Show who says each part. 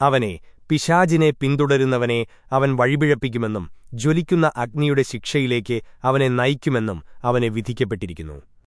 Speaker 1: അവനെ പിശാജിനെ പിന്തുടരുന്നവനെ അവൻ വഴിപിഴപ്പിക്കുമെന്നും ജ്വലിക്കുന്ന അഗ്നിയുടെ ശിക്ഷയിലേക്ക് അവനെ നയിക്കുമെന്നും അവനെ വിധിക്കപ്പെട്ടിരിക്കുന്നു.